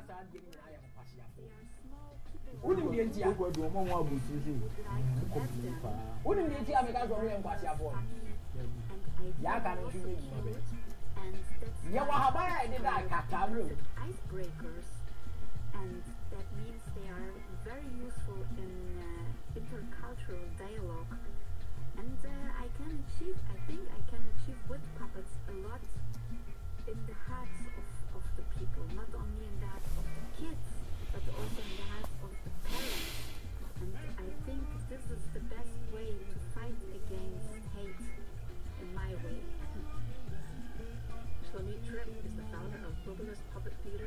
na saa adeɛ no nyinaa yɛ nkwaseafoɔ They are small people. wonim deɛ nti a wokɔ de ɔma ho abotiri sɛ Like kɔmpi them. paa wonim deɛ nti a meka sɛ ɔmo yɛ nkwaseafoɔ no And I yɛaka no also nso yɛ nnwuma bɛ and that's yɛwɔ haban a yɛde da akatammerɛ mu icebreakers, and that means they are very useful in uh, intercultural dialogue. Bubulus Puppet Theater